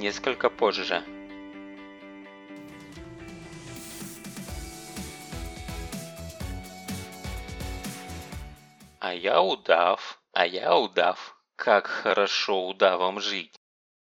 несколько позже. А я удав, а я удав. Как хорошо удавом жить.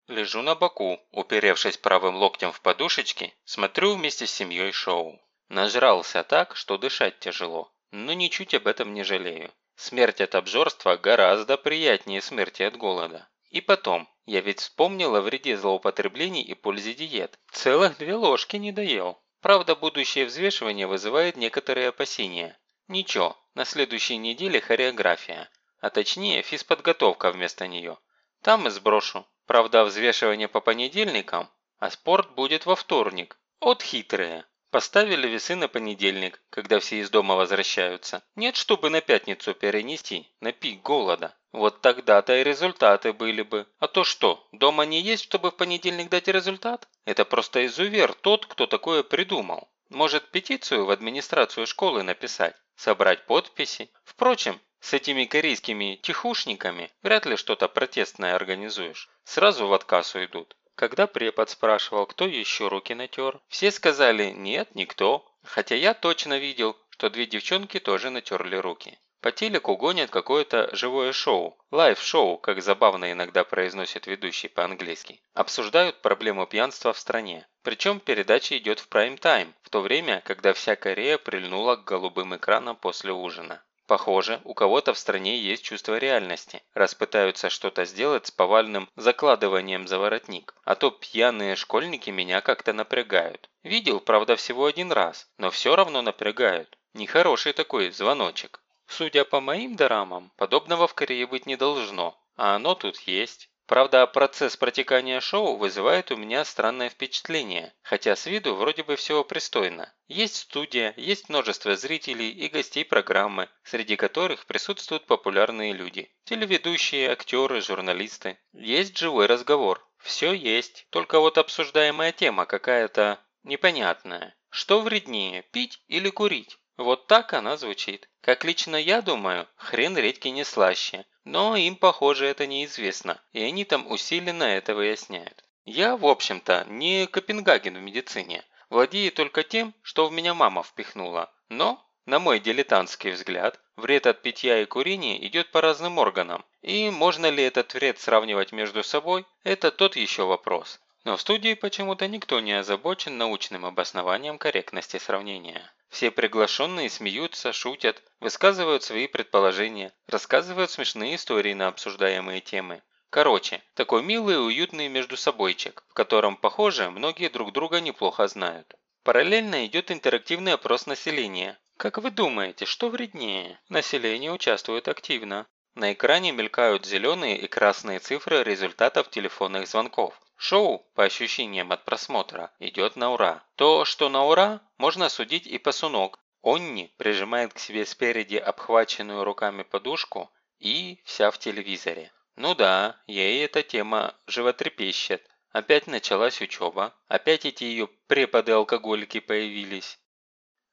Лежу на боку, уперевшись правым локтем в подушечки, смотрю вместе с семьей шоу. Нажрался так, что дышать тяжело, но ничуть об этом не жалею. Смерть от обжорства гораздо приятнее смерти от голода. И потом, я ведь вспомнил о вреде злоупотреблений и пользе диет. Целых две ложки не доел. Правда, будущее взвешивание вызывает некоторые опасения. Ничего, на следующей неделе хореография. А точнее, физподготовка вместо нее. Там и сброшу. Правда, взвешивание по понедельникам, а спорт будет во вторник. От хитрые. Поставили весы на понедельник, когда все из дома возвращаются. Нет, чтобы на пятницу перенести, на пик голода. Вот тогда-то и результаты были бы. А то что, дома не есть, чтобы в понедельник дать результат? Это просто изувер тот, кто такое придумал. Может петицию в администрацию школы написать, собрать подписи. Впрочем, с этими корейскими тихушниками вряд ли что-то протестное организуешь. Сразу в отказ уйдут. Когда препод спрашивал, кто еще руки натер, все сказали «нет, никто», хотя я точно видел, что две девчонки тоже натерли руки. По телеку гонят какое-то живое шоу, live show, как забавно иногда произносит ведущий по-английски. Обсуждают проблему пьянства в стране. Причем передача идет в прайм-тайм, в то время, когда вся Корея прильнула к голубым экранам после ужина. Похоже, у кого-то в стране есть чувство реальности, раз пытаются что-то сделать с повальным закладыванием за воротник. А то пьяные школьники меня как-то напрягают. Видел, правда, всего один раз, но все равно напрягают. Нехороший такой звоночек. Судя по моим дорамам, подобного в Корее быть не должно, а оно тут есть. Правда, процесс протекания шоу вызывает у меня странное впечатление, хотя с виду вроде бы все пристойно. Есть студия, есть множество зрителей и гостей программы, среди которых присутствуют популярные люди. Телеведущие, актеры, журналисты. Есть живой разговор. Все есть, только вот обсуждаемая тема какая-то непонятная. Что вреднее, пить или курить? Вот так она звучит. Как лично я думаю, хрен редьки не слаще. Но им, похоже, это неизвестно, и они там усиленно это выясняют. Я, в общем-то, не Копенгаген в медицине. Владею только тем, что в меня мама впихнула. Но, на мой дилетантский взгляд, вред от питья и курения идет по разным органам. И можно ли этот вред сравнивать между собой, это тот еще вопрос. Но в студии почему-то никто не озабочен научным обоснованием корректности сравнения. Все приглашенные смеются, шутят, высказывают свои предположения, рассказывают смешные истории на обсуждаемые темы. Короче, такой милый и уютный между собойчик, в котором, похоже, многие друг друга неплохо знают. Параллельно идет интерактивный опрос населения. Как вы думаете, что вреднее? Население участвует активно. На экране мелькают зеленые и красные цифры результатов телефонных звонков. Шоу, по ощущениям от просмотра, идет на ура. То, что на ура, можно судить и по сунок. Онни прижимает к себе спереди обхваченную руками подушку и вся в телевизоре. Ну да, ей эта тема животрепещет. Опять началась учеба, опять эти ее преподы-алкоголики появились.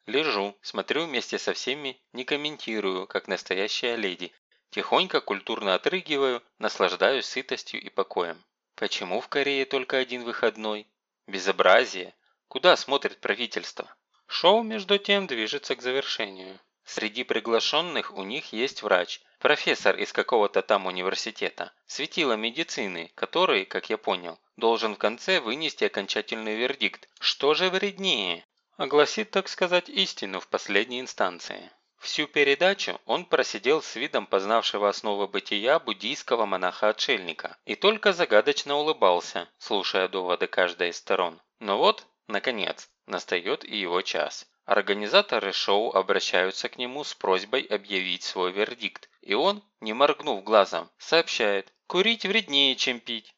Лежу, смотрю вместе со всеми, не комментирую, как настоящая леди. Тихонько, культурно отрыгиваю, наслаждаюсь сытостью и покоем. Почему в Корее только один выходной? Безобразие. Куда смотрит правительство? Шоу, между тем, движется к завершению. Среди приглашенных у них есть врач, профессор из какого-то там университета, светило медицины, который, как я понял, должен в конце вынести окончательный вердикт. Что же вреднее? Огласит, так сказать, истину в последней инстанции. Всю передачу он просидел с видом познавшего основы бытия буддийского монаха-отшельника и только загадочно улыбался, слушая доводы каждой из сторон. Но вот, наконец, настает и его час. Организаторы шоу обращаются к нему с просьбой объявить свой вердикт, и он, не моргнув глазом, сообщает «Курить вреднее, чем пить».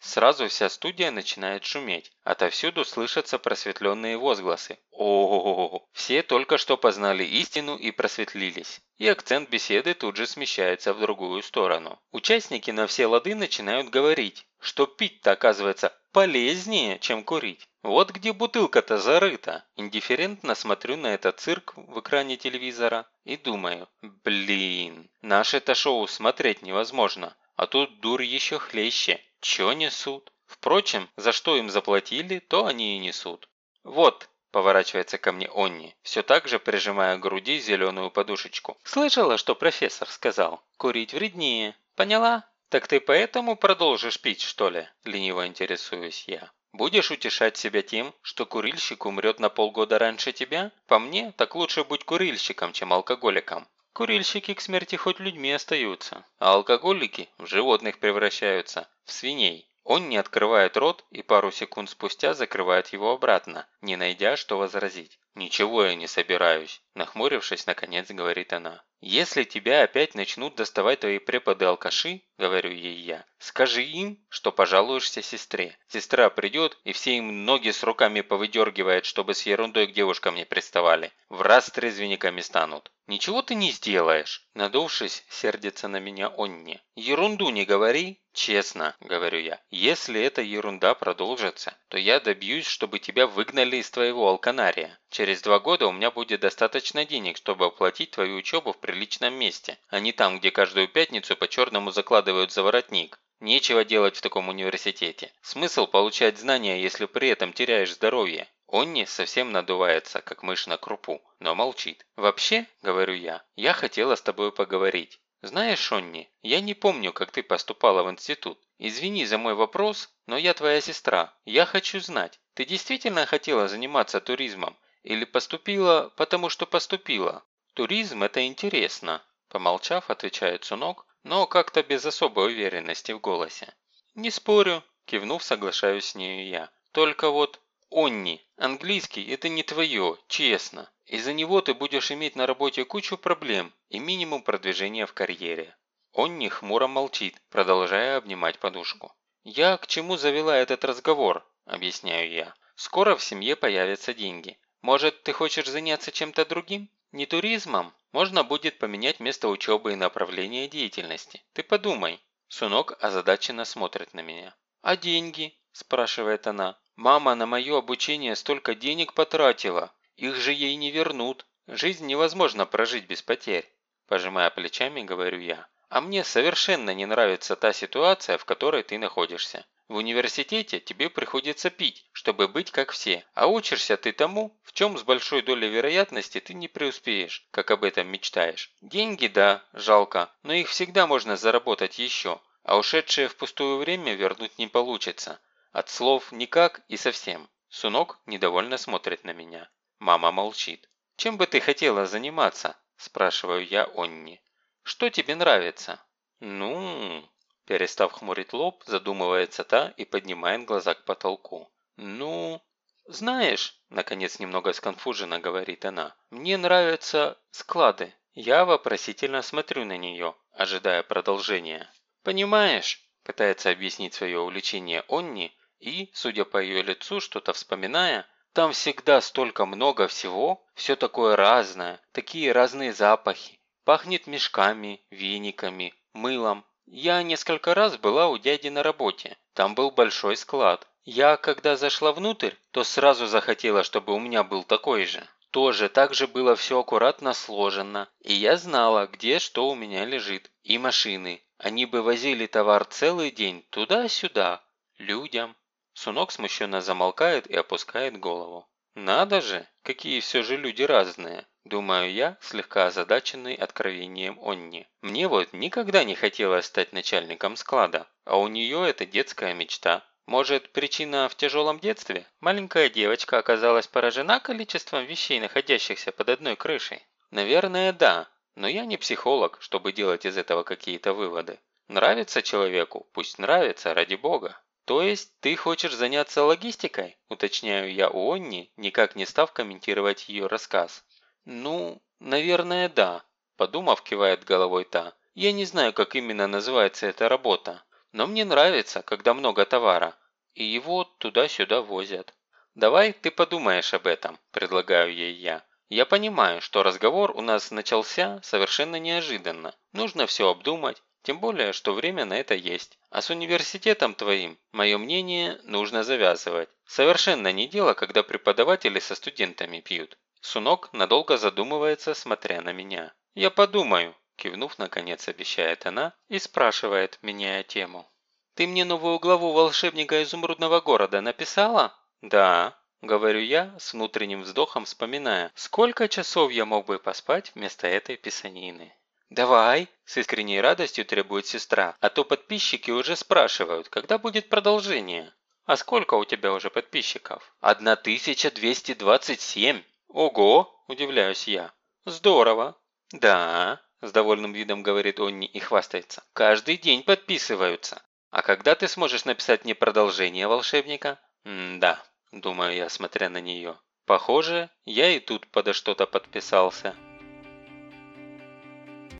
Сразу вся студия начинает шуметь. Отовсюду слышатся просветленные возгласы. о, Все только что познали истину и просветлились. И акцент беседы тут же смещается в другую сторону. Участники на все лады начинают говорить, что пить-то оказывается полезнее, чем курить. Вот где бутылка-то зарыта. Индифферентно смотрю на этот цирк в экране телевизора и думаю, блин, наше-то шоу смотреть невозможно. А тут дур еще хлеще. Чё несут? Впрочем, за что им заплатили, то они и несут. Вот, поворачивается ко мне Онни, все так же прижимая к груди зеленую подушечку. Слышала, что профессор сказал? Курить вреднее. Поняла? Так ты поэтому продолжишь пить, что ли? Лениво интересуюсь я. Будешь утешать себя тем, что курильщик умрет на полгода раньше тебя? По мне, так лучше быть курильщиком, чем алкоголиком. Курильщики к смерти хоть людьми остаются, а алкоголики в животных превращаются, в свиней. Он не открывает рот и пару секунд спустя закрывает его обратно, не найдя, что возразить. «Ничего я не собираюсь», – нахмурившись, наконец говорит она. «Если тебя опять начнут доставать твои преподы-алкаши, – говорю ей я, – скажи им, что пожалуешься сестре. Сестра придет и все им ноги с руками повыдергивает, чтобы с ерундой к девушкам не приставали. В раз трезвенниками станут. Ничего ты не сделаешь!» Надувшись, сердится на меня Онни. «Ерунду не говори!» «Честно», – говорю я, – «если эта ерунда продолжится, то я добьюсь, чтобы тебя выгнали из твоего алканария. Через два года у меня будет достаточно денег, чтобы оплатить твою учебу в приличном месте, а не там, где каждую пятницу по-черному закладывают за воротник. Нечего делать в таком университете. Смысл получать знания, если при этом теряешь здоровье. Онни совсем надувается, как мышь на крупу, но молчит. «Вообще, – говорю я, – я хотела с тобой поговорить. «Знаешь, Шонни, я не помню, как ты поступала в институт. Извини за мой вопрос, но я твоя сестра. Я хочу знать, ты действительно хотела заниматься туризмом или поступила, потому что поступила? Туризм – это интересно», – помолчав, отвечает Сунок, но как-то без особой уверенности в голосе. «Не спорю», – кивнув, соглашаюсь с нею я. «Только вот, Онни, английский – это не твое, честно. Из-за него ты будешь иметь на работе кучу проблем и минимум продвижения в карьере. Онни хмуро молчит, продолжая обнимать подушку. «Я к чему завела этот разговор?» – объясняю я. «Скоро в семье появятся деньги. Может, ты хочешь заняться чем-то другим? Не туризмом? Можно будет поменять место учебы и направление деятельности. Ты подумай». Сунок озадаченно смотрит на меня. «А деньги?» – спрашивает она. «Мама на мое обучение столько денег потратила. Их же ей не вернут. Жизнь невозможно прожить без потерь. Пожимая плечами, говорю я. А мне совершенно не нравится та ситуация, в которой ты находишься. В университете тебе приходится пить, чтобы быть как все, а учишься ты тому, в чем с большой долей вероятности ты не преуспеешь, как об этом мечтаешь. Деньги, да, жалко, но их всегда можно заработать еще, а ушедшее впустую время вернуть не получится. От слов никак и совсем. Сунок недовольно смотрит на меня. Мама молчит. «Чем бы ты хотела заниматься?» – спрашиваю я Онни. «Что тебе нравится?» «Ну...» – перестав хмурить лоб, задумывается та и поднимает глаза к потолку. «Ну...» «Знаешь...» – наконец немного сконфуженно говорит она. «Мне нравятся склады». Я вопросительно смотрю на нее, ожидая продолжения. «Понимаешь...» – пытается объяснить свое увлечение Онни и, судя по ее лицу, что-то вспоминая, там всегда столько много всего, все такое разное, такие разные запахи. Пахнет мешками, вениками, мылом. Я несколько раз была у дяди на работе. Там был большой склад. Я, когда зашла внутрь, то сразу захотела, чтобы у меня был такой же. Тоже так же было все аккуратно сложено, и я знала, где что у меня лежит. И машины. Они бы возили товар целый день туда-сюда, людям. Сунок смущенно замолкает и опускает голову. «Надо же, какие все же люди разные!» Думаю я, слегка озадаченный откровением Онни. Мне вот никогда не хотелось стать начальником склада, а у нее это детская мечта. Может, причина в тяжелом детстве? Маленькая девочка оказалась поражена количеством вещей, находящихся под одной крышей? Наверное, да, но я не психолог, чтобы делать из этого какие-то выводы. Нравится человеку? Пусть нравится, ради бога. «То есть ты хочешь заняться логистикой?» – уточняю я у Онни, никак не став комментировать ее рассказ. «Ну, наверное, да», – подумав, кивает головой та. «Я не знаю, как именно называется эта работа, но мне нравится, когда много товара, и его туда-сюда возят». «Давай ты подумаешь об этом», – предлагаю ей я. «Я понимаю, что разговор у нас начался совершенно неожиданно. Нужно все обдумать, тем более, что время на это есть. А с университетом твоим, мое мнение, нужно завязывать. Совершенно не дело, когда преподаватели со студентами пьют. Сунок надолго задумывается, смотря на меня. «Я подумаю», – кивнув наконец, обещает она и спрашивает, меняя тему. Ты мне новую главу волшебника изумрудного города написала? Да. Говорю я, с внутренним вздохом вспоминая, сколько часов я мог бы поспать вместо этой писанины. «Давай!» – с искренней радостью требует сестра, а то подписчики уже спрашивают, когда будет продолжение. «А сколько у тебя уже подписчиков?» «1227!» «Ого!» – удивляюсь я. «Здорово!» «Да!» – с довольным видом говорит Онни и хвастается. «Каждый день подписываются!» «А когда ты сможешь написать мне продолжение волшебника?» «М-да», – думаю я, смотря на нее. «Похоже, я и тут подо что-то подписался».